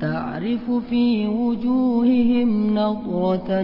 تعرف في وجوههم نظرة